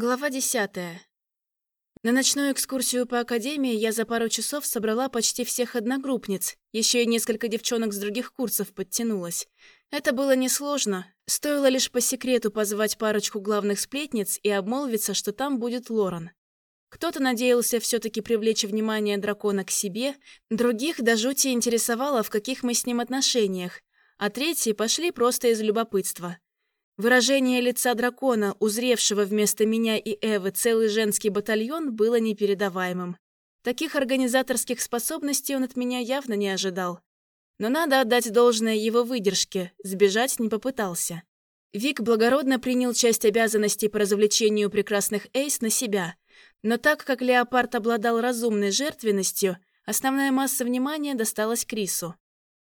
Глава десятая. На ночную экскурсию по академии я за пару часов собрала почти всех одногруппниц, еще и несколько девчонок с других курсов подтянулось. Это было несложно, стоило лишь по секрету позвать парочку главных сплетниц и обмолвиться, что там будет Лоран. Кто-то надеялся все таки привлечь внимание дракона к себе, других до жути интересовало, в каких мы с ним отношениях, а третьи пошли просто из любопытства – Выражение лица дракона, узревшего вместо меня и Эвы целый женский батальон, было непередаваемым. Таких организаторских способностей он от меня явно не ожидал. Но надо отдать должное его выдержке, сбежать не попытался. Вик благородно принял часть обязанностей по развлечению прекрасных Эйс на себя, но так как Леопард обладал разумной жертвенностью, основная масса внимания досталась Крису.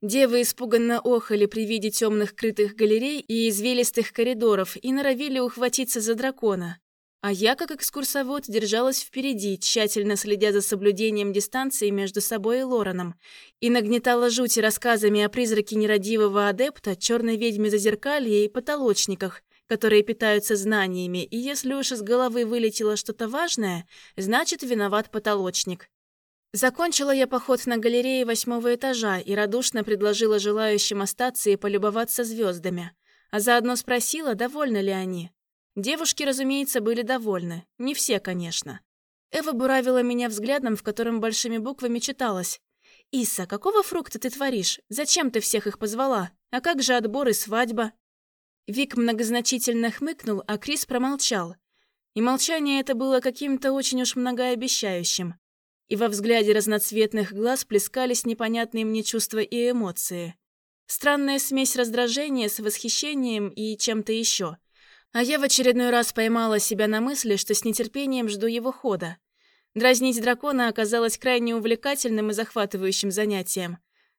Девы испуганно охали при виде темных крытых галерей и извилистых коридоров и норовили ухватиться за дракона. А я, как экскурсовод, держалась впереди, тщательно следя за соблюдением дистанции между собой и Лораном, и нагнетала жути рассказами о призраке нерадивого адепта, черной ведьме зазеркалья и потолочниках, которые питаются знаниями, и если уж из головы вылетело что-то важное, значит, виноват потолочник. Закончила я поход на галерее восьмого этажа и радушно предложила желающим остаться и полюбоваться звездами, а заодно спросила, довольны ли они. Девушки, разумеется, были довольны. Не все, конечно. Эва буравила меня взглядом, в котором большими буквами читалось. «Иса, какого фрукта ты творишь? Зачем ты всех их позвала? А как же отбор и свадьба?» Вик многозначительно хмыкнул, а Крис промолчал. И молчание это было каким-то очень уж многообещающим и во взгляде разноцветных глаз плескались непонятные мне чувства и эмоции. Странная смесь раздражения с восхищением и чем-то еще. А я в очередной раз поймала себя на мысли, что с нетерпением жду его хода. Дразнить дракона оказалось крайне увлекательным и захватывающим занятием.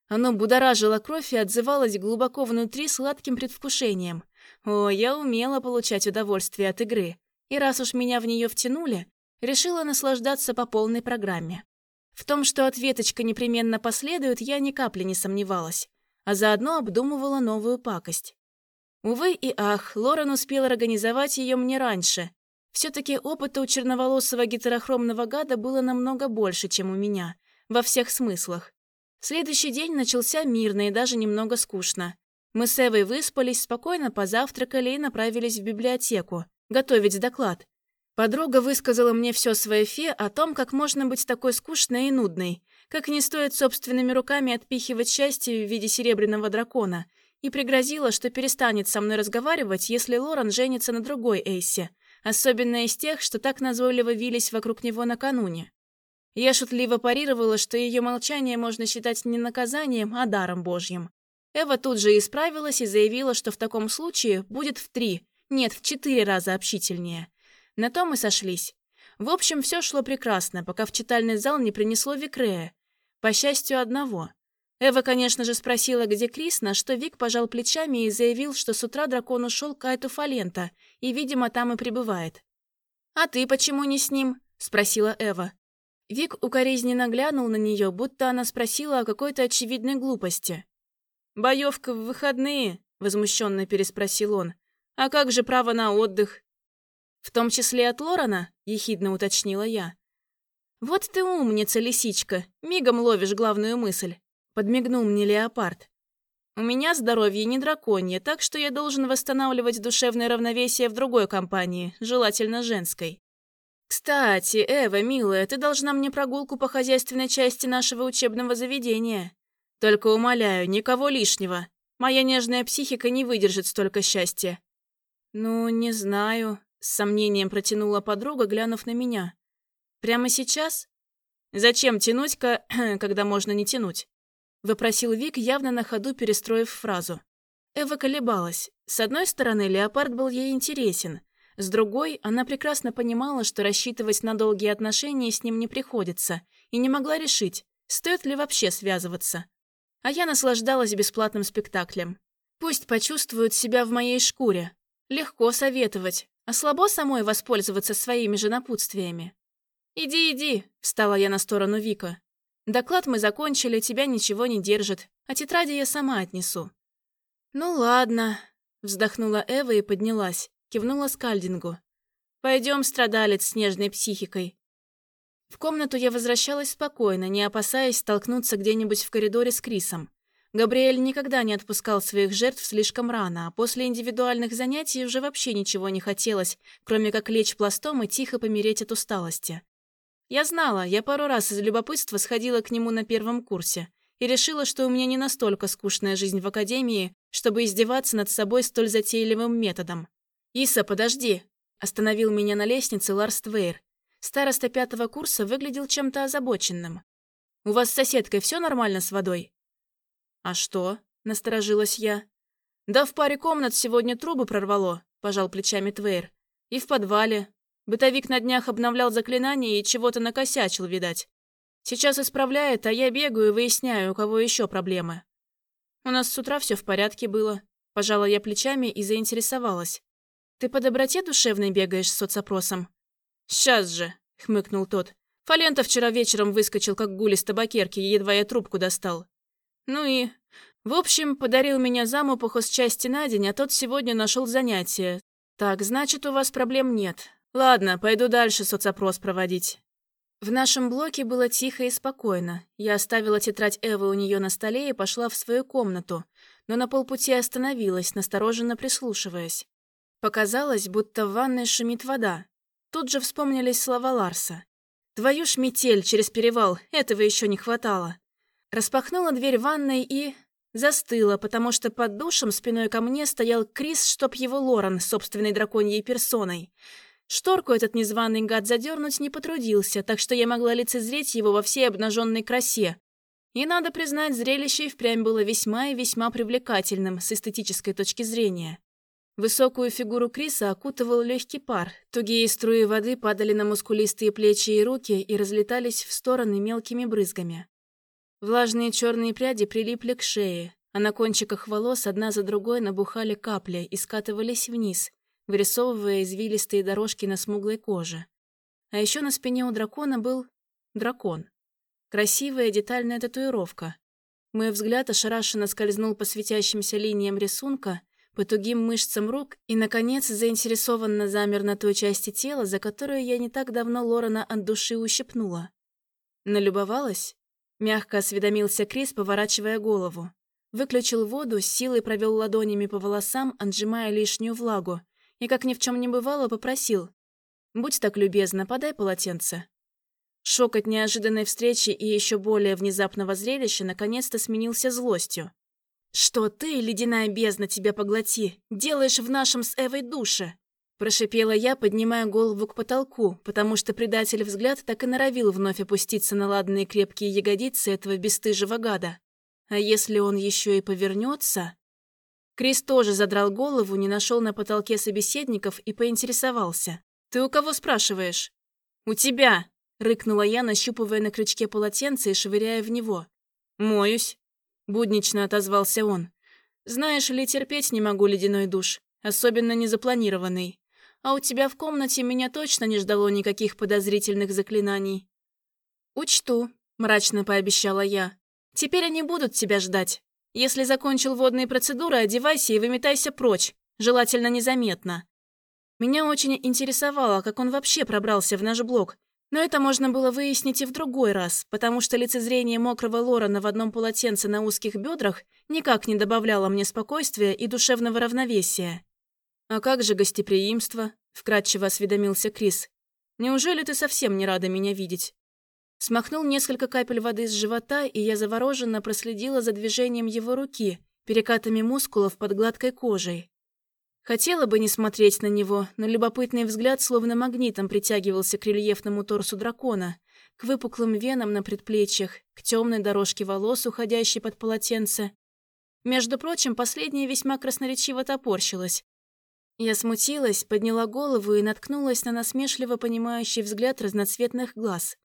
Оно будоражило кровь и отзывалось глубоко внутри сладким предвкушением. О, я умела получать удовольствие от игры. И раз уж меня в нее втянули, решила наслаждаться по полной программе. В том, что ответочка непременно последует, я ни капли не сомневалась, а заодно обдумывала новую пакость. Увы и ах, Лорен успел организовать ее мне раньше. Все-таки опыта у черноволосого гетерохромного гада было намного больше, чем у меня, во всех смыслах. Следующий день начался мирно и даже немного скучно. Мы с Эвой выспались, спокойно позавтракали и направились в библиотеку, готовить доклад. Подруга высказала мне все свое фе о том, как можно быть такой скучной и нудной, как не стоит собственными руками отпихивать счастье в виде серебряного дракона, и пригрозила, что перестанет со мной разговаривать, если Лоран женится на другой Эйсе, особенно из тех, что так назойливо вились вокруг него накануне. Я шутливо парировала, что ее молчание можно считать не наказанием, а даром божьим. Эва тут же исправилась и заявила, что в таком случае будет в три, нет, в четыре раза общительнее. На том мы сошлись. В общем, все шло прекрасно, пока в читальный зал не принесло Викрея. По счастью, одного. Эва, конечно же, спросила, где Крис, на что Вик пожал плечами и заявил, что с утра дракон ушел к Айту Фалента и, видимо, там и пребывает. «А ты почему не с ним?» – спросила Эва. Вик укоризненно глянул на нее, будто она спросила о какой-то очевидной глупости. «Боевка в выходные?» – возмущенно переспросил он. «А как же право на отдых? «В том числе от Лорана?» – ехидно уточнила я. «Вот ты умница, лисичка, мигом ловишь главную мысль», – подмигнул мне леопард. «У меня здоровье не драконье, так что я должен восстанавливать душевное равновесие в другой компании, желательно женской. Кстати, Эва, милая, ты должна мне прогулку по хозяйственной части нашего учебного заведения. Только умоляю, никого лишнего. Моя нежная психика не выдержит столько счастья». «Ну, не знаю», с сомнением протянула подруга, глянув на меня. «Прямо сейчас? Зачем тянуть, когда можно не тянуть?» Выпросил Вик, явно на ходу перестроив фразу. Эва колебалась. С одной стороны, леопард был ей интересен. С другой, она прекрасно понимала, что рассчитывать на долгие отношения с ним не приходится, и не могла решить, стоит ли вообще связываться. А я наслаждалась бесплатным спектаклем. Пусть почувствуют себя в моей шкуре. Легко советовать, а слабо самой воспользоваться своими же напутствиями. «Иди, иди», — встала я на сторону Вика. «Доклад мы закончили, тебя ничего не держит, а тетради я сама отнесу». «Ну ладно», — вздохнула Эва и поднялась, кивнула Скальдингу. Пойдем, страдалец с нежной психикой. В комнату я возвращалась спокойно, не опасаясь столкнуться где-нибудь в коридоре с Крисом. Габриэль никогда не отпускал своих жертв слишком рано, а после индивидуальных занятий уже вообще ничего не хотелось, кроме как лечь пластом и тихо помереть от усталости. Я знала, я пару раз из любопытства сходила к нему на первом курсе и решила, что у меня не настолько скучная жизнь в академии, чтобы издеваться над собой столь затейливым методом. «Иса, подожди!» – остановил меня на лестнице Ларс Твейр, Староста пятого курса выглядел чем-то озабоченным. «У вас с соседкой все нормально с водой?» «А что?» – насторожилась я. «Да в паре комнат сегодня трубы прорвало», – пожал плечами Твейр. «И в подвале. Бытовик на днях обновлял заклинание и чего-то накосячил, видать. Сейчас исправляет, а я бегаю и выясняю, у кого еще проблемы. У нас с утра все в порядке было». Пожала я плечами и заинтересовалась. «Ты по доброте душевной бегаешь с соцопросом?» «Сейчас же», — хмыкнул тот. «Фалента вчера вечером выскочил, как гули с табакерки, едва я трубку достал. Ну и... В общем, подарил меня заму с части на день, а тот сегодня нашел занятие. Так, значит, у вас проблем нет. Ладно, пойду дальше соцопрос проводить». В нашем блоке было тихо и спокойно. Я оставила тетрадь Эвы у нее на столе и пошла в свою комнату, но на полпути остановилась, настороженно прислушиваясь. Показалось, будто в ванной шумит вода. Тут же вспомнились слова Ларса. «Твою ж метель через перевал, этого еще не хватало». Распахнула дверь ванной и... Застыла, потому что под душем спиной ко мне стоял Крис, чтоб его Лорен собственной драконьей персоной. Шторку этот незваный гад задернуть не потрудился, так что я могла лицезреть его во всей обнаженной красе. И, надо признать, зрелище и впрямь было весьма и весьма привлекательным с эстетической точки зрения. Высокую фигуру Криса окутывал легкий пар. Тугие струи воды падали на мускулистые плечи и руки и разлетались в стороны мелкими брызгами. Влажные черные пряди прилипли к шее, а на кончиках волос одна за другой набухали капли и скатывались вниз, вырисовывая извилистые дорожки на смуглой коже. А еще на спине у дракона был дракон. Красивая детальная татуировка. Мой взгляд ошарашенно скользнул по светящимся линиям рисунка — по тугим мышцам рук и, наконец, заинтересованно замер на той части тела, за которую я не так давно Лорена от души ущипнула. Налюбовалась? Мягко осведомился Крис, поворачивая голову. Выключил воду, силой провел ладонями по волосам, отжимая лишнюю влагу, и, как ни в чем не бывало, попросил. «Будь так любезна, подай полотенце». Шок от неожиданной встречи и еще более внезапного зрелища наконец-то сменился злостью. «Что ты, ледяная бездна, тебя поглоти, делаешь в нашем с Эвой душе?» Прошипела я, поднимая голову к потолку, потому что предатель взгляд так и норовил вновь опуститься на ладные крепкие ягодицы этого бесстыжего гада. А если он еще и повернется? Крис тоже задрал голову, не нашел на потолке собеседников и поинтересовался. «Ты у кого спрашиваешь?» «У тебя!» — рыкнула я, нащупывая на крючке полотенце и швыряя в него. «Моюсь». Буднично отозвался он. «Знаешь ли, терпеть не могу ледяной душ, особенно незапланированный. А у тебя в комнате меня точно не ждало никаких подозрительных заклинаний». «Учту», — мрачно пообещала я. «Теперь они будут тебя ждать. Если закончил водные процедуры, одевайся и выметайся прочь, желательно незаметно». Меня очень интересовало, как он вообще пробрался в наш блок, но это можно было выяснить и в другой раз, потому что лицезрение мокрого Лорена в одном полотенце на узких бедрах никак не добавляло мне спокойствия и душевного равновесия. «А как же гостеприимство?» – вкратчиво осведомился Крис. «Неужели ты совсем не рада меня видеть?» Смахнул несколько капель воды с живота, и я завороженно проследила за движением его руки, перекатами мускулов под гладкой кожей. Хотела бы не смотреть на него, но любопытный взгляд словно магнитом притягивался к рельефному торсу дракона, к выпуклым венам на предплечьях, к темной дорожке волос, уходящей под полотенце. Между прочим, последняя весьма красноречиво топорщилась. Я смутилась, подняла голову и наткнулась на насмешливо понимающий взгляд разноцветных глаз.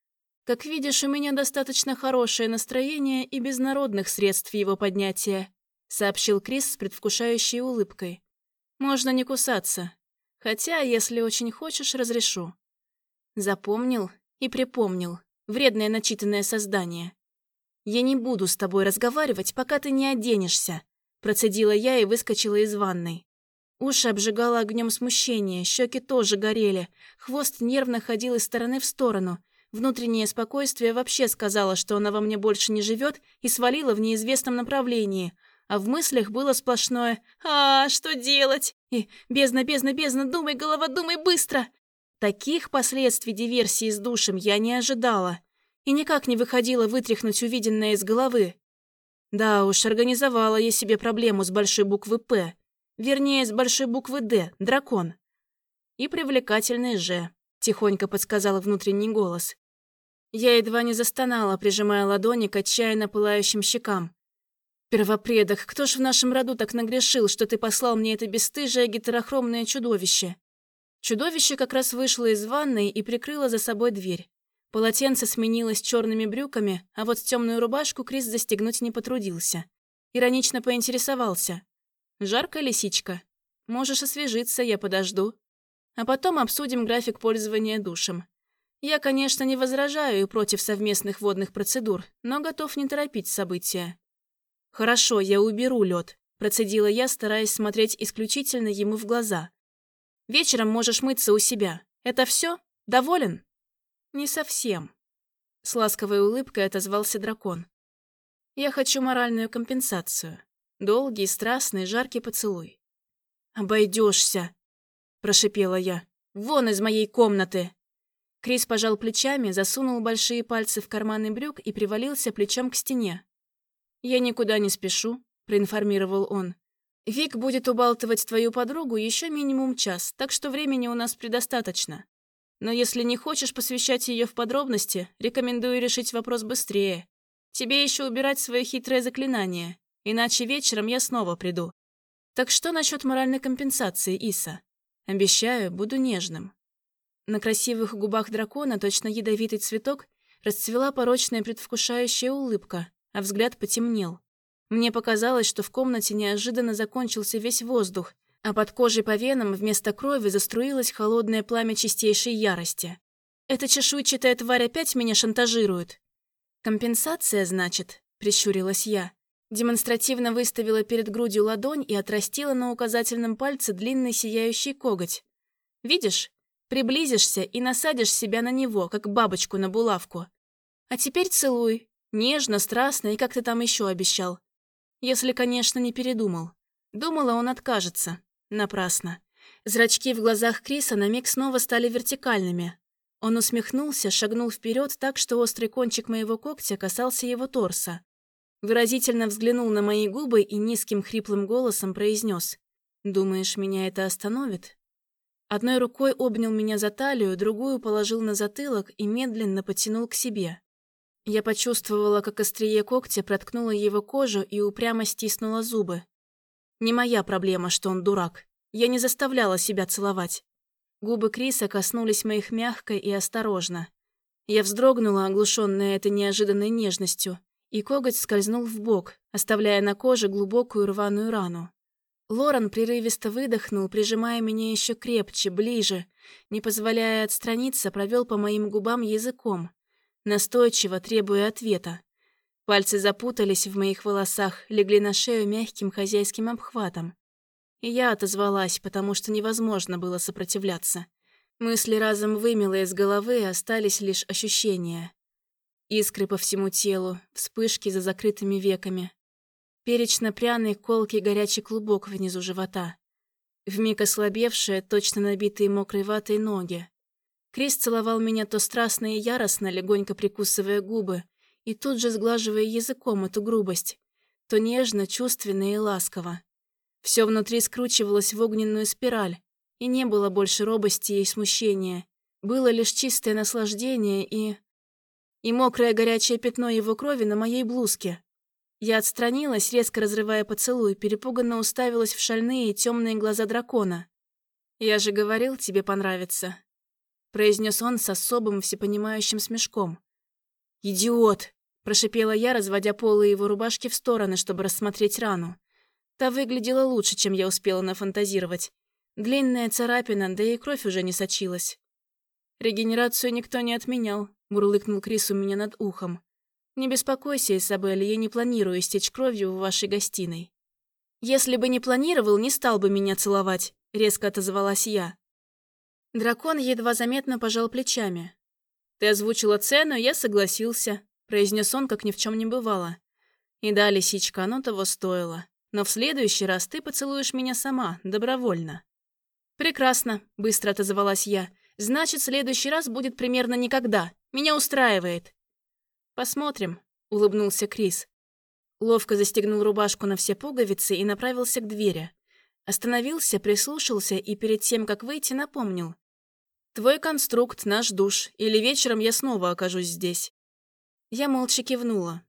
Как видишь, у меня достаточно хорошее настроение и без народных средств его поднятия, сообщил Крис с предвкушающей улыбкой. Можно не кусаться. Хотя, если очень хочешь, разрешу. Запомнил и припомнил. Вредное начитанное создание. «Я не буду с тобой разговаривать, пока ты не оденешься», процедила я и выскочила из ванной. Уши обжигало огнем смущения, щеки тоже горели, хвост нервно ходил из стороны в сторону. Внутреннее спокойствие вообще сказала, что она во мне больше не живет и свалила в неизвестном направлении. А в мыслях было сплошное «А, что делать?» и «Бездна, бездна, бездна, думай, голова, думай быстро!» Таких последствий диверсии с душем я не ожидала и никак не выходила вытряхнуть увиденное из головы. Да уж, организовала я себе проблему с большой буквы «П», Вернее, с большой буквы «Д» — дракон. И привлекательный «Ж», — тихонько подсказал внутренний голос. Я едва не застонала, прижимая ладони к отчаянно пылающим щекам. «Первопредок, кто ж в нашем роду так нагрешил, что ты послал мне это бесстыжее гетерохромное чудовище?» Чудовище как раз вышло из ванной и прикрыло за собой дверь. Полотенце сменилось черными брюками, а вот темную рубашку Крис застегнуть не потрудился. Иронично поинтересовался. Жарко, лисичка? Можешь освежиться, я подожду. А потом обсудим график пользования душем. Я, конечно, не возражаю против совместных водных процедур, но готов не торопить события. Хорошо, я уберу лед, процедила я, стараясь смотреть исключительно ему в глаза. Вечером можешь мыться у себя. Это все? Доволен? Не совсем. С ласковой улыбкой отозвался дракон. Я хочу моральную компенсацию. Долгий, страстный, жаркий поцелуй. «Обойдешься!» – прошипела я. «Вон из моей комнаты!» Крис пожал плечами, засунул большие пальцы в карманы брюк и привалился плечом к стене. «Я никуда не спешу», – проинформировал он. «Вик будет убалтывать твою подругу еще минимум час, так что времени у нас предостаточно. Но если не хочешь посвящать ее в подробности, рекомендую решить вопрос быстрее. Тебе еще убирать свое хитрое заклинание. Иначе вечером я снова приду. Так что насчет моральной компенсации, Иса? Обещаю, буду нежным. На красивых губах дракона, точно ядовитый цветок, расцвела порочная предвкушающая улыбка, а взгляд потемнел. Мне показалось, что в комнате неожиданно закончился весь воздух, а под кожей по венам вместо крови заструилось холодное пламя чистейшей ярости. Эта чешуйчатая тварь опять меня шантажирует. «Компенсация, значит?» – прищурилась я. Демонстративно выставила перед грудью ладонь и отрастила на указательном пальце длинный сияющий коготь. «Видишь? Приблизишься и насадишь себя на него, как бабочку на булавку. А теперь целуй. Нежно, страстно и как ты там еще обещал. Если, конечно, не передумал. Думала, он откажется. Напрасно. Зрачки в глазах Криса на миг снова стали вертикальными. Он усмехнулся, шагнул вперед так, что острый кончик моего когтя касался его торса. Выразительно взглянул на мои губы и низким хриплым голосом произнес: «Думаешь, меня это остановит?» Одной рукой обнял меня за талию, другую положил на затылок и медленно потянул к себе. Я почувствовала, как острие когтя проткнуло его кожу и упрямо стиснула зубы. Не моя проблема, что он дурак. Я не заставляла себя целовать. Губы Криса коснулись моих мягко и осторожно. Я вздрогнула, оглушенная этой неожиданной нежностью, и коготь скользнул в бок, оставляя на коже глубокую рваную рану. Лоран прерывисто выдохнул, прижимая меня еще крепче, ближе, не позволяя отстраниться, провел по моим губам языком, настойчиво требуя ответа. Пальцы запутались в моих волосах, легли на шею мягким хозяйским обхватом. И я отозвалась, потому что невозможно было сопротивляться. Мысли разом вымело из головы, остались лишь ощущения. Искры по всему телу, вспышки за закрытыми веками. Перечно-пряный колкий горячий клубок внизу живота. Вмиг ослабевшие, точно набитые мокрой ватой ноги. Крис целовал меня то страстно и яростно, легонько прикусывая губы, и тут же сглаживая языком эту грубость, то нежно, чувственно и ласково. Все внутри скручивалось в огненную спираль, и не было больше робости и смущения. Было лишь чистое наслаждение и и мокрое горячее пятно его крови на моей блузке. Я отстранилась, резко разрывая поцелуй, перепуганно уставилась в шальные темные глаза дракона. «Я же говорил, тебе понравится», — произнес он с особым всепонимающим смешком. «Идиот!» – прошипела я, разводя полы его рубашки в стороны, чтобы рассмотреть рану. Та выглядела лучше, чем я успела нафантазировать. Длинная царапина, да и кровь уже не сочилась. Регенерацию никто не отменял, Мурлыкнул Крис у меня над ухом. «Не беспокойся, Изабель, я не планирую истечь кровью в вашей гостиной». «Если бы не планировал, не стал бы меня целовать», — резко отозвалась я. Дракон едва заметно пожал плечами. «Ты озвучила цену, я согласился», — произнес он, как ни в чем не бывало. «И да, лисичка, оно того стоило. Но в следующий раз ты поцелуешь меня сама, добровольно». «Прекрасно», — быстро отозвалась я. «Значит, следующий раз будет примерно никогда. Меня устраивает». «Посмотрим», — улыбнулся Крис. Ловко застегнул рубашку на все пуговицы и направился к двери. Остановился, прислушался и перед тем, как выйти, напомнил. «Твой конструкт, наш душ, или вечером я снова окажусь здесь». Я молча кивнула.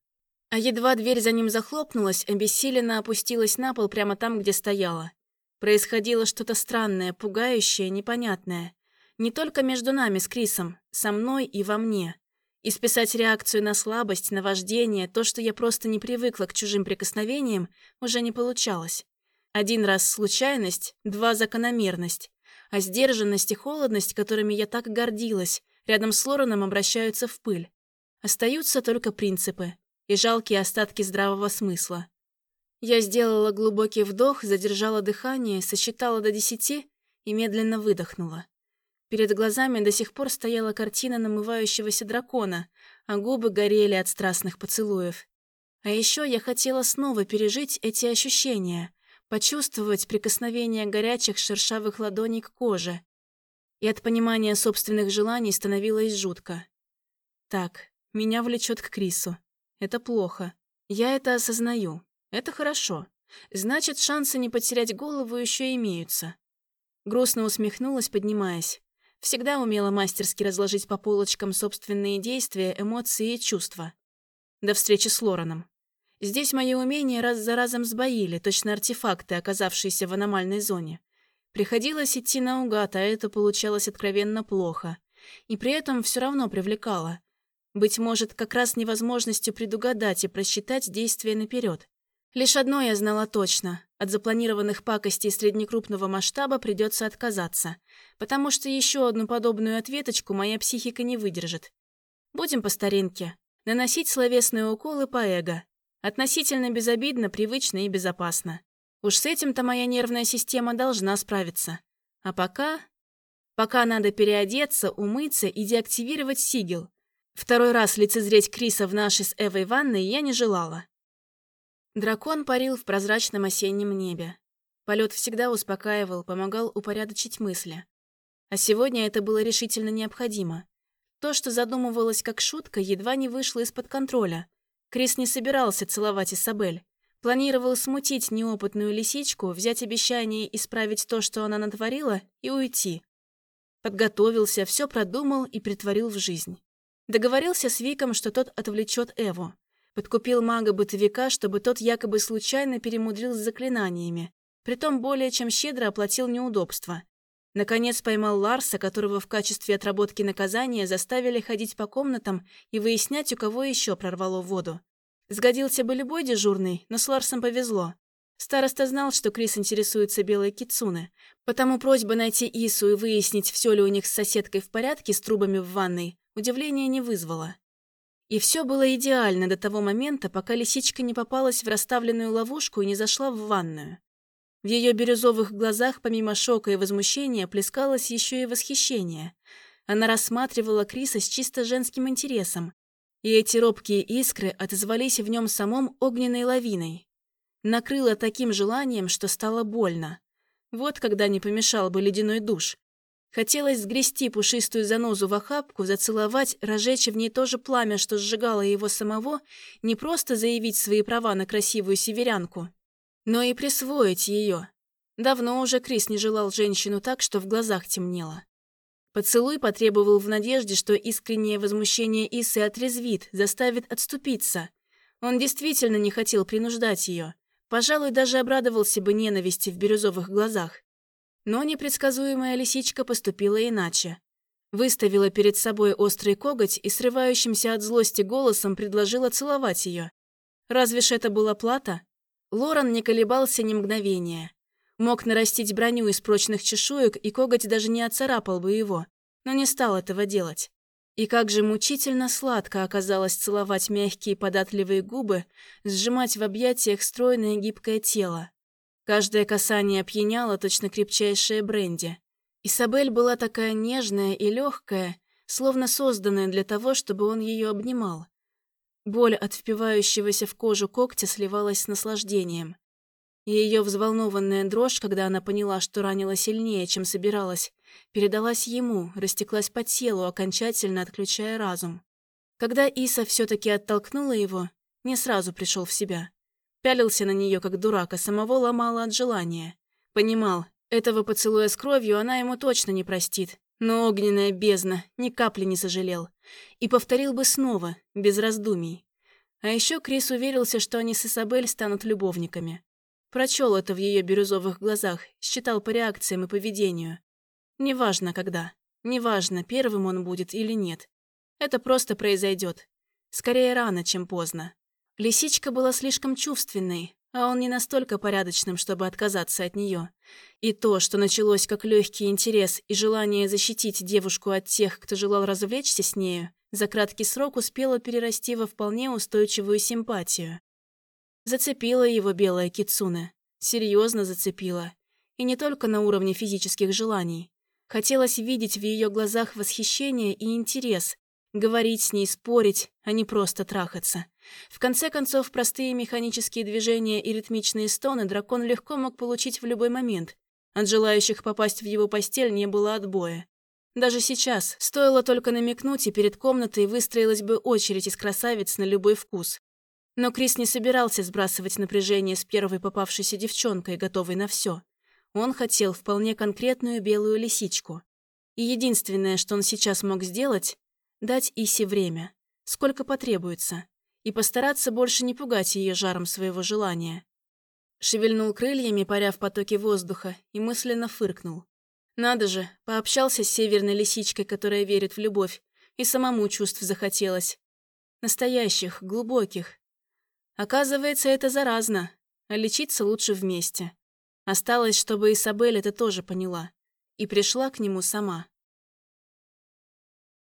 А едва дверь за ним захлопнулась, обессиленно опустилась на пол прямо там, где стояла. Происходило что-то странное, пугающее, непонятное. Не только между нами с Крисом, со мной и во мне. И списать реакцию на слабость, на вождение, то, что я просто не привыкла к чужим прикосновениям, уже не получалось. Один раз случайность, два закономерность. А сдержанность и холодность, которыми я так гордилась, рядом с Лореном обращаются в пыль. Остаются только принципы и жалкие остатки здравого смысла. Я сделала глубокий вдох, задержала дыхание, сосчитала до десяти и медленно выдохнула. Перед глазами до сих пор стояла картина намывающегося дракона, а губы горели от страстных поцелуев. А еще я хотела снова пережить эти ощущения, почувствовать прикосновение горячих шершавых ладоней к коже. И от понимания собственных желаний становилось жутко. Так, меня влечет к Крису. Это плохо. Я это осознаю. Это хорошо. Значит, шансы не потерять голову еще имеются. Грустно усмехнулась, поднимаясь. Всегда умела мастерски разложить по полочкам собственные действия, эмоции и чувства. До встречи с Лораном. Здесь мои умения раз за разом сбоили, точно артефакты, оказавшиеся в аномальной зоне. Приходилось идти наугад, а это получалось откровенно плохо. И при этом все равно привлекало. Быть может, как раз невозможностью предугадать и просчитать действия наперед. Лишь одно я знала точно. От запланированных пакостей среднекрупного масштаба придется отказаться, потому что еще одну подобную ответочку моя психика не выдержит. Будем по старинке. Наносить словесные уколы по эго. Относительно безобидно, привычно и безопасно. Уж с этим-то моя нервная система должна справиться. А пока... Пока надо переодеться, умыться и деактивировать сигил. Второй раз лицезреть Криса в нашей с Эвой ванной я не желала. Дракон парил в прозрачном осеннем небе. Полет всегда успокаивал, помогал упорядочить мысли. А сегодня это было решительно необходимо. То, что задумывалось как шутка, едва не вышло из-под контроля. Крис не собирался целовать Исабель. Планировал смутить неопытную лисичку, взять обещание исправить то, что она натворила, и уйти. Подготовился, все продумал и притворил в жизнь. Договорился с Виком, что тот отвлечет Эву. Подкупил мага-бытовика, чтобы тот якобы случайно перемудрил с заклинаниями. Притом более чем щедро оплатил неудобства. Наконец поймал Ларса, которого в качестве отработки наказания заставили ходить по комнатам и выяснять, у кого еще прорвало воду. Сгодился бы любой дежурный, но с Ларсом повезло. Староста знал, что Крис интересуется белой кицуны, потому просьба найти Ису и выяснить, все ли у них с соседкой в порядке с трубами в ванной, удивления не вызвало. И все было идеально до того момента, пока лисичка не попалась в расставленную ловушку и не зашла в ванную. В ее бирюзовых глазах, помимо шока и возмущения, плескалось еще и восхищение. Она рассматривала Криса с чисто женским интересом, и эти робкие искры отозвались в нем самом огненной лавиной. Накрыло таким желанием, что стало больно. Вот когда не помешал бы ледяной душ, Хотелось сгрести пушистую занозу в охапку, зацеловать, разжечь в ней то же пламя, что сжигало его самого, не просто заявить свои права на красивую северянку, но и присвоить ее. Давно уже Крис не желал женщину так, что в глазах темнело. Поцелуй потребовал в надежде, что искреннее возмущение Исы отрезвит, заставит отступиться. Он действительно не хотел принуждать ее. Пожалуй, даже обрадовался бы ненависти в бирюзовых глазах. Но непредсказуемая лисичка поступила иначе. Выставила перед собой острый коготь и срывающимся от злости голосом предложила целовать ее. Разве ж это была плата? Лоран не колебался ни мгновения. Мог нарастить броню из прочных чешуек, и коготь даже не оцарапал бы его, но не стал этого делать. И как же мучительно сладко оказалось целовать мягкие податливые губы, сжимать в объятиях стройное гибкое тело. Каждое касание опьяняло точно крепчайшее бренди. Исабель была такая нежная и легкая, словно созданная для того, чтобы он ее обнимал. Боль от впивающегося в кожу когтя сливалась с наслаждением. Ее взволнованная дрожь, когда она поняла, что ранила сильнее, чем собиралась, передалась ему, растеклась по телу, окончательно отключая разум. Когда Иса все-таки оттолкнула его, не сразу пришел в себя. Пялился на нее как дурак, а самого ломало от желания. Понимал, этого поцелуя с кровью она ему точно не простит. Но огненная бездна ни капли не сожалел. И повторил бы снова, без раздумий. А еще Крис уверился, что они с Исабель станут любовниками. Прочел это в ее бирюзовых глазах, считал по реакциям и поведению. Неважно, когда. Неважно, первым он будет или нет. Это просто произойдет. Скорее рано, чем поздно. Лисичка была слишком чувственной, а он не настолько порядочным, чтобы отказаться от нее. И то, что началось как легкий интерес и желание защитить девушку от тех, кто желал развлечься с нею, за краткий срок успело перерасти во вполне устойчивую симпатию. Зацепила его белая кицуна. Серьезно зацепила. И не только на уровне физических желаний. Хотелось видеть в ее глазах восхищение и интерес, говорить с ней, спорить, а не просто трахаться. В конце концов, простые механические движения и ритмичные стоны дракон легко мог получить в любой момент. От желающих попасть в его постель не было отбоя. Даже сейчас, стоило только намекнуть, и перед комнатой выстроилась бы очередь из красавиц на любой вкус. Но Крис не собирался сбрасывать напряжение с первой попавшейся девчонкой, готовой на все. Он хотел вполне конкретную белую лисичку. И единственное, что он сейчас мог сделать, дать Исе время, сколько потребуется, и постараться больше не пугать ее жаром своего желания. Шевельнул крыльями, паря в потоке воздуха, и мысленно фыркнул. Надо же, пообщался с северной лисичкой, которая верит в любовь, и самому чувств захотелось. Настоящих, глубоких. Оказывается, это заразно, а лечиться лучше вместе. Осталось, чтобы Исабель это тоже поняла. И пришла к нему сама.